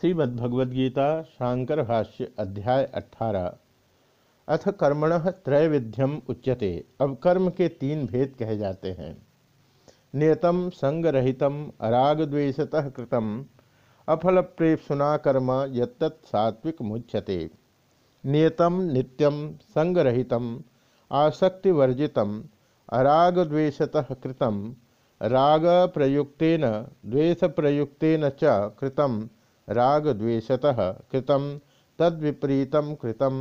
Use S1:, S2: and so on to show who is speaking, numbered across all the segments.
S1: श्रीमद्भगवद्गीता, शांकर भाष्य, अध्याय अठारह। अथ कर्मण त्रैविध्यम उच्यते। अब कर्म के तीन भेद कहे जाते हैं। नियतम संगरहितम, अरागद्वेषतः कृतम अफल प्रेपसुना कर्म यत्तत् सात्विक मुच्यते। नियतम नित्यम, संगरहितम, आसक्तिवर्जितम, अरागद्वेषतः कृतम राग प्रयुक्तेन द्वेष प्रयुक्तेन च कृतम राग द्वेषतः कृतम तद्विपरीतम कृतम।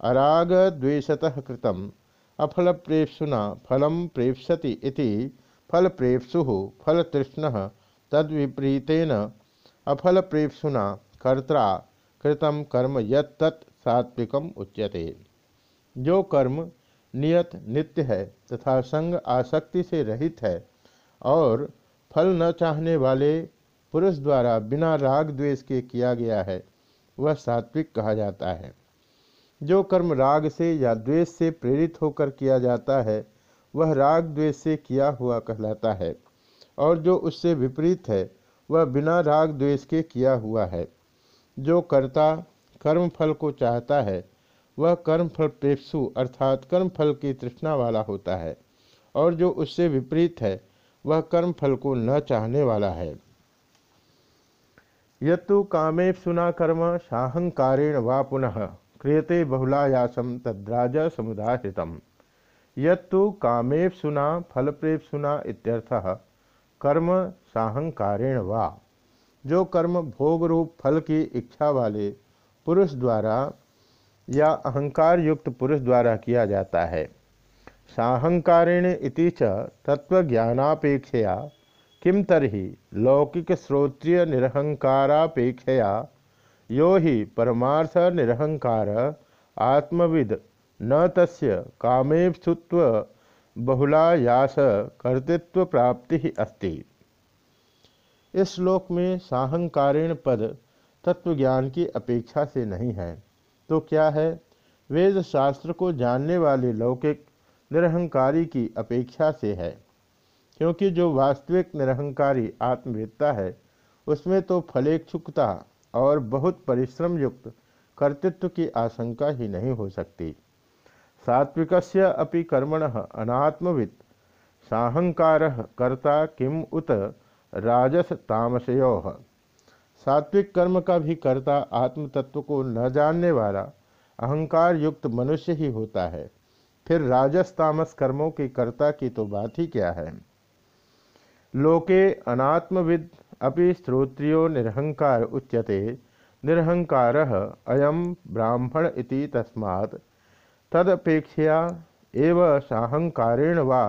S1: अराग द्वेषतः कृतम अफल प्रेप्सुना फलम प्रेप्सति इति फल फल तृष्ण तद्विपरीतेन अफल प्रेप्सुना कर्ता कृतम कर्म यत् सात्विकम उच्यते। जो कर्म नियत नित्य है तथा संग आसक्ति से रहित है और फल न चाहने वाले पुरुष द्वारा बिना राग द्वेष के किया गया है, वह सात्विक कहा जाता है। जो कर्म राग से या द्वेष से प्रेरित होकर किया जाता है, वह राग द्वेष से किया हुआ कहलाता है, और जो उससे विपरीत है, वह बिना राग द्वेष के किया हुआ है। जो कर्ता कर्म फल को चाहता है, वह कर्म फल प्रेप्सु अर्थात कर्म फल की तृष्णा वाला होता है, और जो उससे विपरीत है, वह कर्म फल को न चाहने वाला है। यत्तु सुना कर्म साहंकारेण वा पुनः क्रियते बहुलायासम तद्राज समुदाहृतम यत्तु कामे सुना फलप्रेप सुना इत्यर्थः कर्म साहंकारेण वा। जो कर्म भोग रूप फल की इच्छा वाले पुरुष द्वारा या अहंकार युक्त पुरुष द्वारा किया जाता है। साहंकारेण इति च तत्वज्ञानापेक्षया किम तरही लौकिक श्रोत्रिय निरहंकारापेक्षया यो ही परमार्थ निरहंकार आत्मविद न तस्य कामेप्सुत्व बहुलायास कर्तृत्व प्राप्ति अस्ति। इस श्लोक में साहंकारिण पद तत्वज्ञान की अपेक्षा से नहीं है। तो क्या है? वेद शास्त्र को जानने वाले लौकिक निरहंकारी की अपेक्षा से है। क्योंकि जो वास्तविक निरहंकारी आत्मवेदता है, उसमें तो फलेक्षुकता और बहुत परिश्रम युक्त कर्तृत्व की आशंका ही नहीं हो सकती। सात्विक अपि कर्मण अनात्मविद साहंकार कर्ता किम उत राजस तामसयो सात्विक कर्म का भी कर्ता आत्म तत्व को न जानने वाला अहंकार युक्त मनुष्य ही होता है। फिर राजस तामस कर्मों के कर्ता की तो बात ही क्या है? लोके अनात्मविद अपि श्रोत्रियो निरहंकार उच्यते। निरहंकार अयम ब्राह्मण इति तस्मात्। तदपेक्षया एव साहंकारेण वा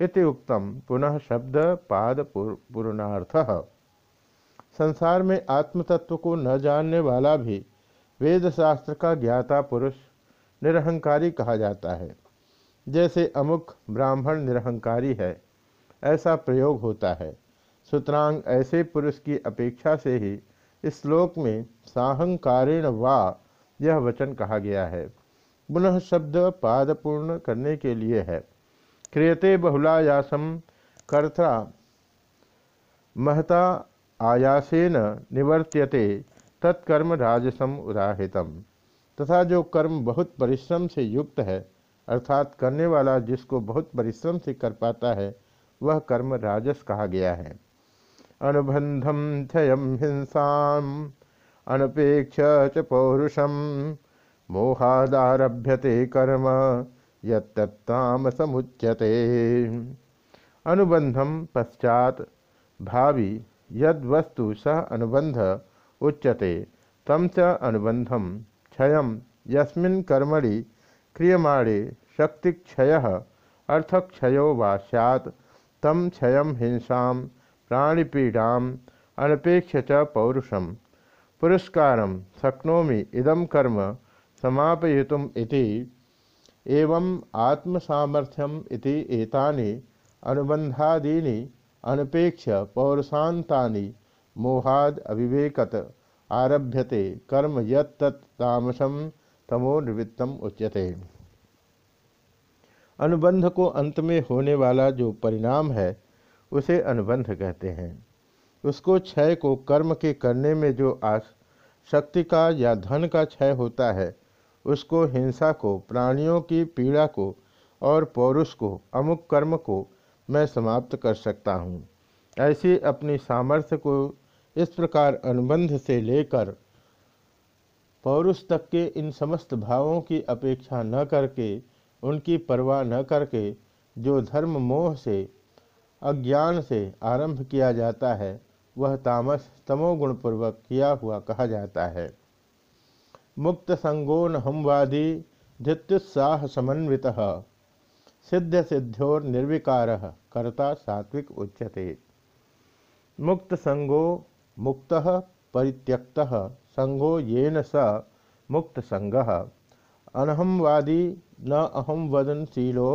S1: इति उक्तम पुनः शब्द पाद पूर्णार्थः। संसार में आत्मतत्व को न जानने वाला भी वेद शास्त्र का ज्ञाता पुरुष निरहंकारी कहा जाता है। जैसे अमुक ब्राह्मण निरहंकारी है। ऐसा प्रयोग होता है। सुतरांग ऐसे पुरुष की अपेक्षा से ही इस श्लोक में साहंकारेण वा यह वचन कहा गया है। पुनः शब्द पादपूर्ण करने के लिए है। क्रियते बहुलायासम कर्ता महता आयासेन निवर्त्यते तत्कर्म राजसम उदाहितम। तथा जो कर्म बहुत परिश्रम से युक्त है, अर्थात करने वाला जिसको बहुत परिश्रम से कर पाता है वह कर्म राजस कहा गया है। अनुबंधम क्षयम हिंसा, अनपेक्ष च पौरुषम मोहादारभ्यते कर्म यम समुच्यते अनुबंधम पश्चात भावी यद वस्तु सह अनुबंध उच्यते तम च अनुबंधम क्षय यस्मिन् कर्मणि क्रियमाणे शक्तिक्षय, अर्थक्षयो वा सैत् तम क्षय हिंसा प्राणीपीड़ा अनपेक्ष च पौरुषम। पुरस्कार शक्नोमी इदम कर्म समापयुतुम इति। एवं आत्मसामर्थ्यम एतानि अनुबंधादीनि अनपेक्ष पौरुषांतानि मोहाद अविवेकत आरभ्यते। कर्म यत्तमसम तमो निवृत्तम उच्यते। अनुबंध को अंत में होने वाला जो परिणाम है, उसे अनुबंध कहते हैं। उसको क्षय को कर्म के करने में जो आस, शक्ति का या धन का क्षय होता है, उसको हिंसा को, प्राणियों की पीड़ा को और पौरुष को, अमुक कर्म को मैं समाप्त कर सकता हूँ। ऐसी अपनी सामर्थ्य को इस प्रकार अनुबंध से लेकर, पौरुष तक के इन समस्त भावों की अपेक्षा न करके उनकी परवाह न करके जो धर्म मोह से, अज्ञान से आरंभ किया जाता है, वह तामस तमोगुणपूर्वक किया हुआ कहा जाता है। मुक्त संगोन हमवादी धृत्युत्साह समन्वित, सिद्ध सिद्ध्योर निर्विकार, कर्ता सात्विक उच्यते। मुक्त संगो मुक्त परित्यक्त, संगो येन स मुक्त संग। अनहमवादी न अहम वदनशीलो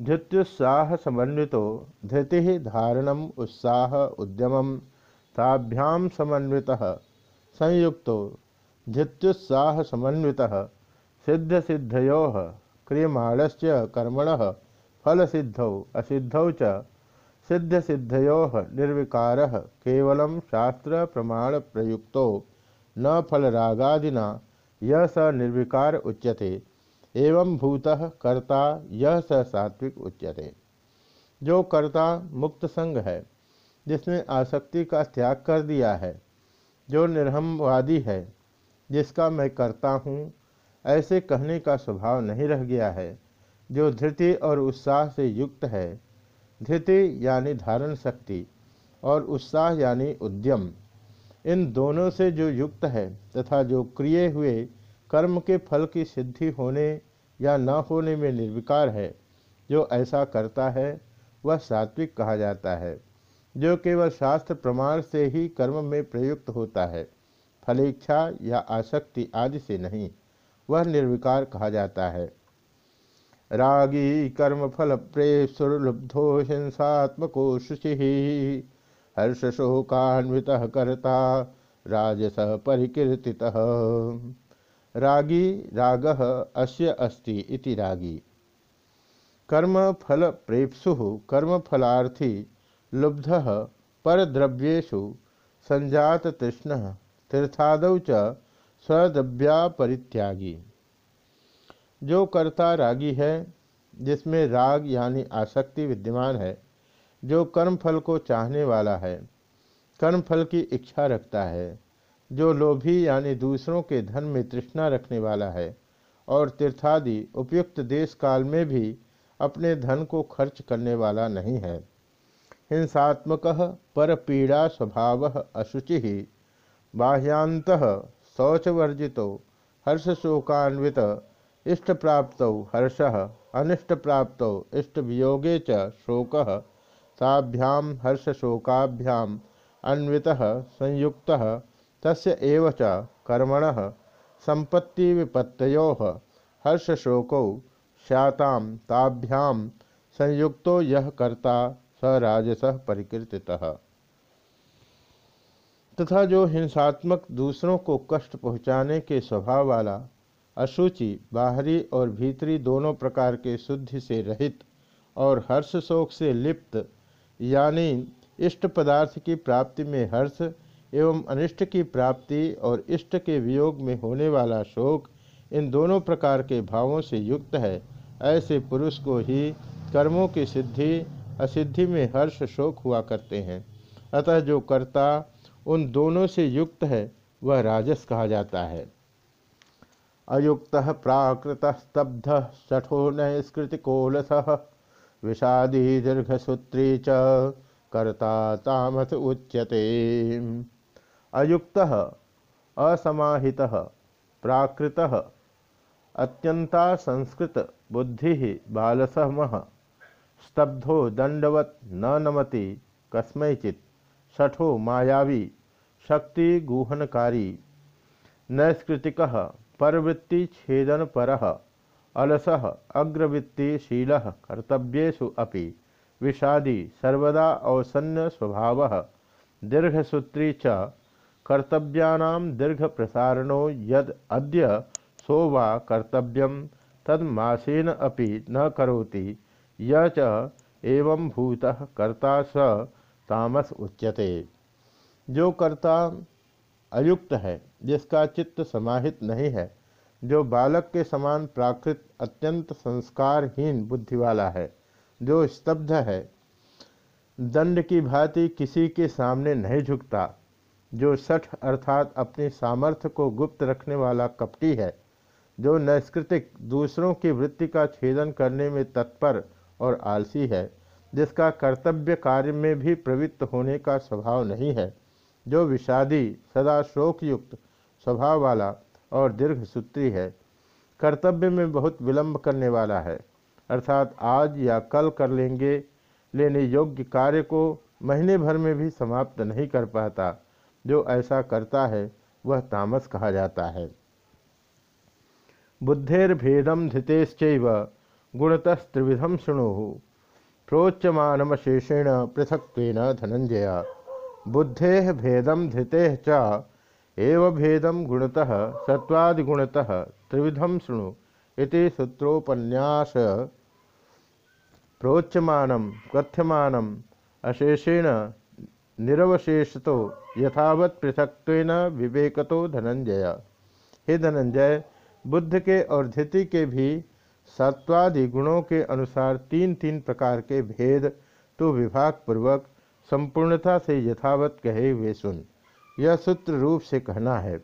S1: धृत्युत्साह समन्वितो धृति धारणम उत्साह उद्यम ताभ्याम समन्वित। संयुक्त। धृत्युत्साह समन्वित सिद्ध सिद्धयो क्रियमाणस्य कर्मण। फल सिद्धौ असिद्धौ च। सिद्ध सिद्धयो निर्विकार। केवल शास्त्र प्रमाण प्रयुक्तो न फलरागादिना। यह स निर्विकार उच्यते। एवं भूत कर्ता यह स सात्विक उच्यते। जो कर्ता मुक्त संग है, जिसने आसक्ति का त्याग कर दिया है, जो निर्हमवादी है, जिसका मैं करता हूँ, ऐसे कहने का स्वभाव नहीं रह गया है, जो धृति और उत्साह से युक्त है। धृति यानी धारण शक्ति और उत्साह यानी उद्यम। इन दोनों से जो युक्त है तथा जो क्रिय हुए कर्म के फल की सिद्धि होने या न होने में निर्विकार है, जो ऐसा करता है, वह सात्विक कहा जाता है, जो केवल शास्त्र प्रमाण से ही कर्म में प्रयुक्त होता है, फलेच्छा या आसक्ति आदि से नहीं, वह निर्विकार कहा जाता है। रागी कर्म फल प्रे प्रेसुर्लुब्धो हिंसात्मको शुचि हर्ष शोकान्वित करता राजस परिकीर्ति रागी राग अस्ति इति रागी। कर्मफल प्रेप्सु कर्मफलार्थी लुब्ध, परद्रव्येषु संजात तृष्ण तीर्थादौ च स्वद्रव्या परित्यागी जो कर्ता रागी है, जिसमें राग यानी आसक्ति विद्यमान है, जो कर्मफल को चाहने वाला है, कर्मफल की इच्छा रखता है जो लोभी यानी दूसरों के धन में तृष्णा रखने वाला है और तीर्थादि उपयुक्त देश काल में भी अपने धन को खर्च करने वाला नहीं है। हिंसात्मक पर पीड़ा स्वभाव अशुचि बाह्यांत शोकान्वित इष्ट प्राप्त हर्ष अनिष्ट प्राप्त इष्ट वियोगे च शोक ताभ्याम हर्ष शोकाभ्याम अन्वित संयुक्त तस्य कर्मण संपत्ति विपत्तो हर्ष शोकौ स्याताम ताभ्याम संयुक्तो यह कर्ता स राजस परिकीर्तितः। तथा जो हिंसात्मक दूसरों को कष्ट पहुँचाने के स्वभाव वाला, अशुचि, बाहरी और भीतरी दोनों प्रकार के शुद्धि से रहित और हर्ष शोक से लिप्त, यानी इष्ट पदार्थ की प्राप्ति में हर्ष एवं अनिष्ट की प्राप्ति और इष्ट के वियोग में होने वाला शोक इन दोनों प्रकार के भावों से युक्त है। ऐसे पुरुष को ही कर्मों की सिद्धि, असिद्धि में हर्ष शोक हुआ करते हैं। अतः जो कर्ता उन दोनों से युक्त है, वह राजस कहा जाता है। अयुक्त प्राकृत स्तब्ध शठो नैष्कृतिकोलस विषादी दीर्घसूत्री च कर्ता तामस उच्यते। अयुक्त, असमाहित, प्राकृत अत्यंता संस्कृत बुद्धि बालसम, स्तब्धो दंडवत न नमति, कस्मैचित, शठो मायावी शक्ति गुहनकारी नैष्कृतिक, परवृत्ति छेदन पर अलस अग्रवृत्तिशील कर्तव्यु अपि, विषादी, सर्वदा अवसन्न स्वभाव, दीर्घसूत्री च कर्तव्यानां दीर्घ प्रसारणो यद अद्य सो वा कर्तव्यम तन्मासेन अपि न करोति। य एवं भूतः कर्ता स तामस उच्यते। जो कर्ता अयुक्त है, जिसका चित्त समाहित नहीं है, जो बालक के समान प्राकृत अत्यंत संस्कारहीन बुद्धि वाला है, जो स्तब्ध है, दंड की भांति किसी के सामने नहीं झुकता। जो सठ अर्थात अपने सामर्थ्य को गुप्त रखने वाला कपटी है, जो नैस्कृतिक दूसरों की वृत्ति का छेदन करने में तत्पर और आलसी है, जिसका कर्तव्य कार्य में भी प्रवृत्त होने का स्वभाव नहीं है, जो विषादी, सदा शोकयुक्त स्वभाव वाला और दीर्घ सूत्री है, कर्तव्य में बहुत विलंब करने वाला है। अर्थात आज या कल कर लेंगे, लेने योग्य कार्य को महीने भर में भी समाप्त नहीं कर पाता। जो ऐसा करता है, वह तामस कहा जाता है। बुद्धेर्भेदम धितेश्चैव गुणतस्त्रिविधम शुणु। प्रोच्यमानमशेषेण पृथक्त्वेन धनंजय बुद्धे भेदम धृते च, एव भेदम गुणतः सत्वादिगुणतः त्रिविधम शुणु इति सूत्रोपन्यास। प्रोच्यमानम कथ्यमानम अशेषेण निरवशेषतो यथावत पृथक्त्वेन विवेकतो धनंजय। हे धनंजय, बुद्ध के और धृति के भी सत्वादि गुणों के अनुसार तीन तीन प्रकार के भेद तो विभाग पूर्वक संपूर्णता से यथावत कहे हुए सुन। यह सूत्र रूप से कहना है,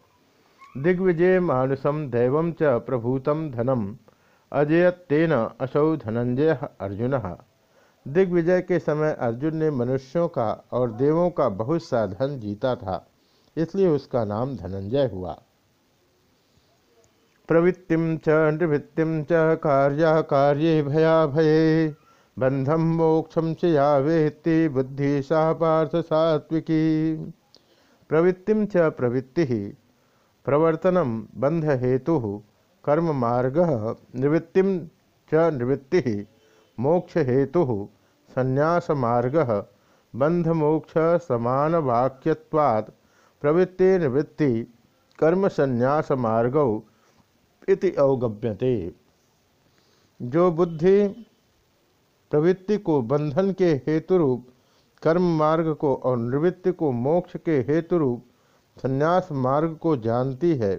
S1: दिग्विजय मानुषम दैव च प्रभूतम धनम अजयतेन असौ धनंजय अर्जुन। दिग्विजय के समय अर्जुन ने मनुष्यों का और देवों का बहुत सा धन जीता था, इसलिए उसका नाम धनंजय हुआ। प्रवृत्ति च निवृत्ति च, कार्य कार्ये भया भये बंधम मोक्षम से या वेत्ति बुद्धि सा पार्थ सात्विकी। प्रवृत्ति च प्रवृत्ति प्रवर्तनम बंध हेतु कर्म मार्ग निवृत्ति च निवृत्ति। मोक्ष हेतु संन्यास मार्ग बंध मोक्ष समान वाक्यवाद प्रवृत्ति निवृत्ति कर्म संन्यास मार्गौ इति अवगम्यते। जो बुद्धि प्रवृत्ति को बंधन के हेतु रूप कर्म मार्ग को और निवृत्ति को मोक्ष के हेतु रूप संन्यास मार्ग को जानती है,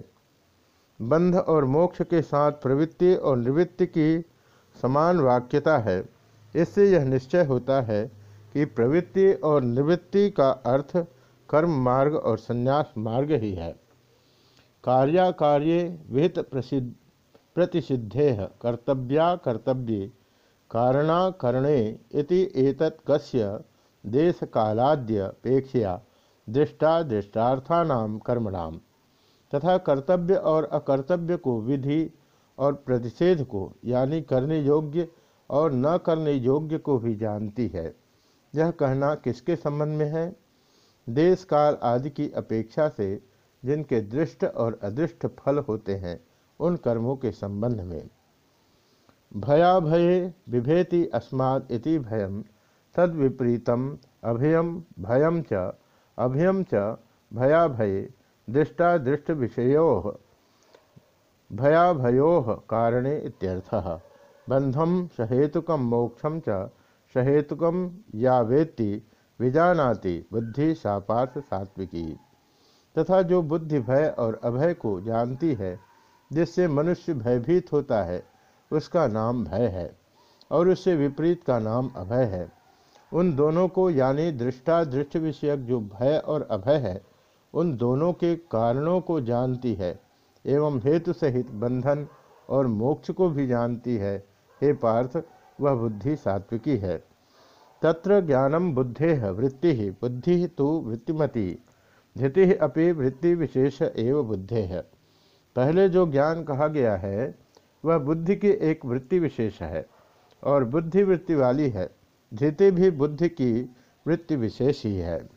S1: बंध और मोक्ष के साथ प्रवृत्ति और निवृत्ति की समान वाक्यता है। इससे यह निश्चय होता है कि प्रवृत्ति और निवृत्ति का अर्थ कर्म मार्ग और संन्यास मार्ग ही है। कार्याकार्ये विहित प्रसिद्ध प्रतिषिद्धे कर्तव्या कर्तव्ये कारणाकरणे इति एतत् कस्य देश कालाद्यपेक्षया दृष्टा दृष्टार्थानाम कर्मणाम तथा कर्तव्य और अकर्तव्य को विधि और प्रतिषेध को, यानी करने योग्य और न करने योग्य को भी जानती है। यह कहना किसके संबंध में है? देश काल आदि की अपेक्षा से जिनके दृष्ट और अदृष्ट फल होते हैं, उन कर्मों के संबंध में। भया भये बिभेति अस्माद इति भयम तद विपरीतम अभयम भयम च, अभयम च भया भये दृष्टा दृष्ट विषयो भया भयो कारणे इत्यर्थः। बंधम सहेतुकम मोक्षम च सहेतुकम या वेत्ति विजानाति बुद्धि सापार्थ सात्विकी। तथा जो बुद्धि भय और अभय को जानती है, जिससे मनुष्य भयभीत होता है, उसका नाम भय है और उससे विपरीत का नाम अभय है। उन दोनों को यानी दृष्टा दृष्ट विषयक जो भय और अभय है, उन दोनों के कारणों को जानती है। एवं हेतु सहित बंधन और मोक्ष को भी जानती है। हे पार्थ, वह बुद्धि सात्विकी है। तत्र ज्ञानम बुद्धे वृत्ति, बुद्धि तो वृत्तिमती। धृति अपि वृत्ति विशेष एवं बुद्धे। है पहले जो ज्ञान कहा गया है, वह बुद्धि की एक वृत्ति विशेष है और बुद्धि वृत्ति वाली है। धृति भी बुद्धि की वृत्ति विशेष ही है।